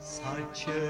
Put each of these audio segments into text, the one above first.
Saçı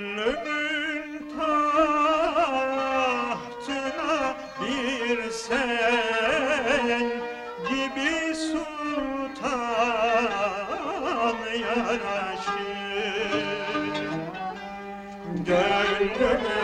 Gönlümün tahtına bir sen gibi sultan yaraşır. Gönlümün